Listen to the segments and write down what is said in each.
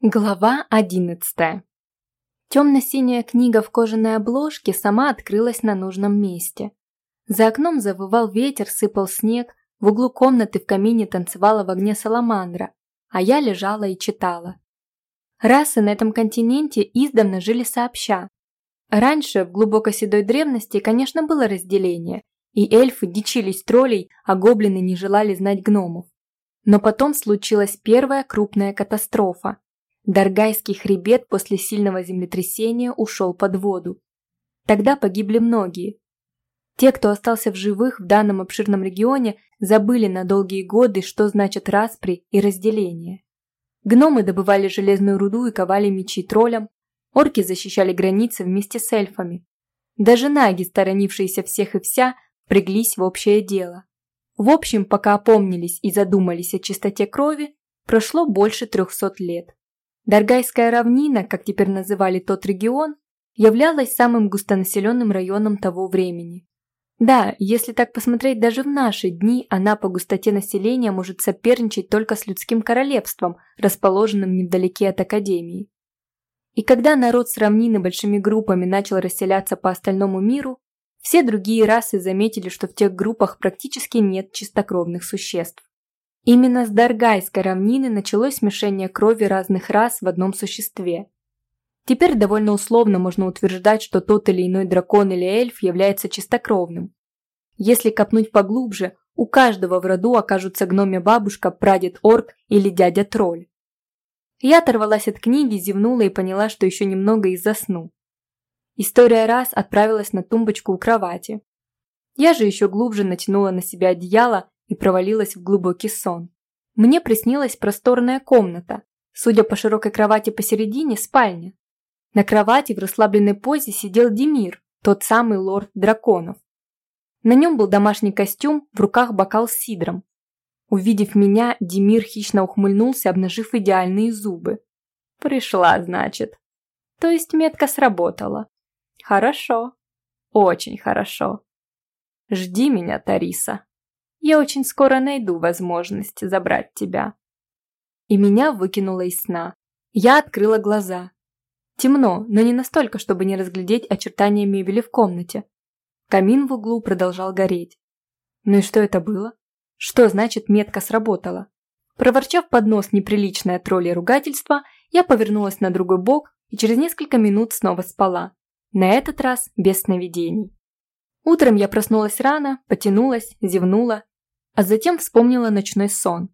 Глава одиннадцатая. Темно-синяя книга в кожаной обложке сама открылась на нужном месте. За окном завывал ветер, сыпал снег, в углу комнаты в камине танцевала в огне саламандра, а я лежала и читала. Расы на этом континенте издавна жили сообща. Раньше, в глубоко седой древности, конечно, было разделение, и эльфы дичились троллей, а гоблины не желали знать гномов. Но потом случилась первая крупная катастрофа – Даргайский хребет после сильного землетрясения ушел под воду. Тогда погибли многие. Те, кто остался в живых в данном обширном регионе, забыли на долгие годы, что значит распри и разделение. Гномы добывали железную руду и ковали мечи троллям, орки защищали границы вместе с эльфами. Даже наги, сторонившиеся всех и вся, впряглись в общее дело. В общем, пока опомнились и задумались о чистоте крови, прошло больше трехсот лет. Даргайская равнина, как теперь называли тот регион, являлась самым густонаселенным районом того времени. Да, если так посмотреть, даже в наши дни она по густоте населения может соперничать только с людским королевством, расположенным невдалеке от Академии. И когда народ с равнины большими группами начал расселяться по остальному миру, все другие расы заметили, что в тех группах практически нет чистокровных существ. Именно с Даргайской равнины началось смешение крови разных рас в одном существе. Теперь довольно условно можно утверждать, что тот или иной дракон или эльф является чистокровным. Если копнуть поглубже, у каждого в роду окажутся гномя бабушка, прадед орк или дядя тролль. Я оторвалась от книги, зевнула и поняла, что еще немного и засну. История раз отправилась на тумбочку у кровати. Я же еще глубже натянула на себя одеяло и провалилась в глубокий сон. Мне приснилась просторная комната, судя по широкой кровати посередине, спальня. На кровати в расслабленной позе сидел Демир, тот самый лорд драконов. На нем был домашний костюм, в руках бокал с сидром. Увидев меня, Демир хищно ухмыльнулся, обнажив идеальные зубы. Пришла, значит. То есть метка сработала. Хорошо. Очень хорошо. Жди меня, Тариса. Я очень скоро найду возможность забрать тебя». И меня выкинуло из сна. Я открыла глаза. Темно, но не настолько, чтобы не разглядеть очертания мебели в комнате. Камин в углу продолжал гореть. Ну и что это было? Что значит метка сработала? Проворчав под нос неприличное тролле ругательство, я повернулась на другой бок и через несколько минут снова спала. На этот раз без сновидений. Утром я проснулась рано, потянулась, зевнула а затем вспомнила ночной сон.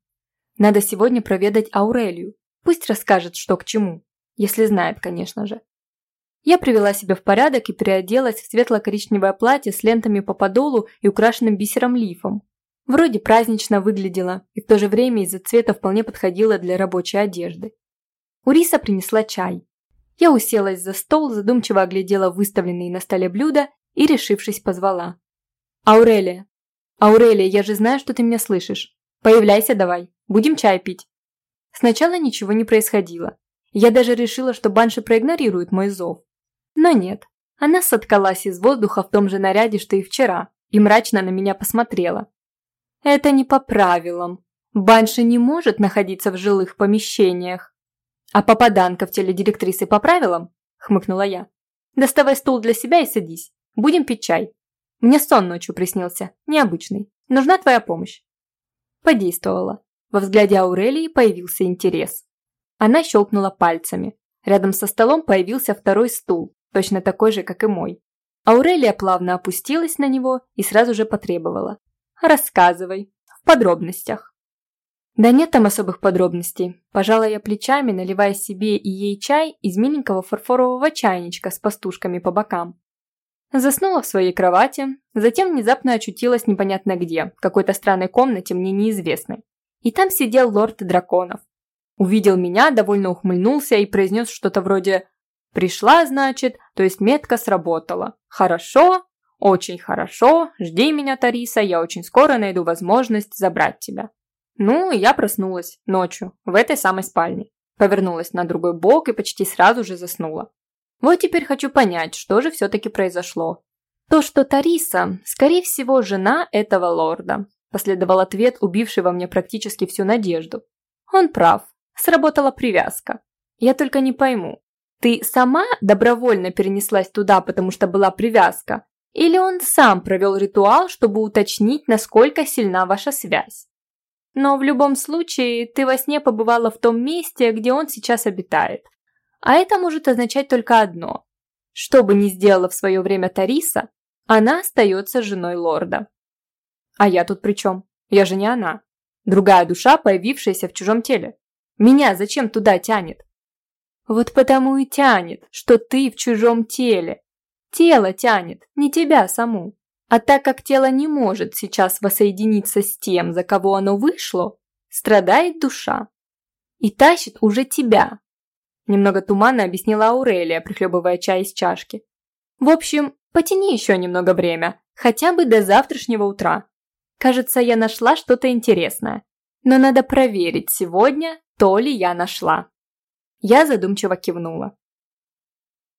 Надо сегодня проведать Аурелию. Пусть расскажет, что к чему. Если знает, конечно же. Я привела себя в порядок и переоделась в светло-коричневое платье с лентами по подолу и украшенным бисером лифом. Вроде празднично выглядела и в то же время из-за цвета вполне подходила для рабочей одежды. Уриса принесла чай. Я уселась за стол, задумчиво оглядела выставленные на столе блюда и, решившись, позвала. «Аурелия, «Аурелия, я же знаю, что ты меня слышишь. Появляйся давай, будем чай пить». Сначала ничего не происходило. Я даже решила, что Банши проигнорирует мой зов. Но нет, она соткалась из воздуха в том же наряде, что и вчера, и мрачно на меня посмотрела. Это не по правилам. Банши не может находиться в жилых помещениях. А попаданка в теле директрисы по правилам? Хмыкнула я. Доставай стул для себя и садись. Будем пить чай. Мне сон ночью приснился, необычный. Нужна твоя помощь». Подействовала. Во взгляде Аурелии появился интерес. Она щелкнула пальцами. Рядом со столом появился второй стул, точно такой же, как и мой. Аурелия плавно опустилась на него и сразу же потребовала. «Рассказывай. В подробностях». Да нет там особых подробностей. Пожала я плечами, наливая себе и ей чай из миленького фарфорового чайничка с пастушками по бокам. Заснула в своей кровати, затем внезапно очутилась непонятно где, в какой-то странной комнате мне неизвестной. И там сидел лорд драконов. Увидел меня, довольно ухмыльнулся и произнес что-то вроде «Пришла, значит, то есть метка сработала. Хорошо, очень хорошо, жди меня, Тариса, я очень скоро найду возможность забрать тебя». Ну, я проснулась ночью, в этой самой спальне. Повернулась на другой бок и почти сразу же заснула. Вот теперь хочу понять, что же все-таки произошло. То, что Тариса, скорее всего, жена этого лорда, последовал ответ, убивший во мне практически всю надежду. Он прав, сработала привязка. Я только не пойму, ты сама добровольно перенеслась туда, потому что была привязка? Или он сам провел ритуал, чтобы уточнить, насколько сильна ваша связь? Но в любом случае, ты во сне побывала в том месте, где он сейчас обитает. А это может означать только одно. Что бы ни сделала в свое время Тариса, она остается женой лорда. А я тут при чем? Я же не она. Другая душа, появившаяся в чужом теле. Меня зачем туда тянет? Вот потому и тянет, что ты в чужом теле. Тело тянет, не тебя саму. А так как тело не может сейчас воссоединиться с тем, за кого оно вышло, страдает душа. И тащит уже тебя. Немного туманно объяснила Аурелия, прихлебывая чай из чашки. В общем, потяни еще немного время, хотя бы до завтрашнего утра. Кажется, я нашла что-то интересное. Но надо проверить сегодня, то ли я нашла. Я задумчиво кивнула.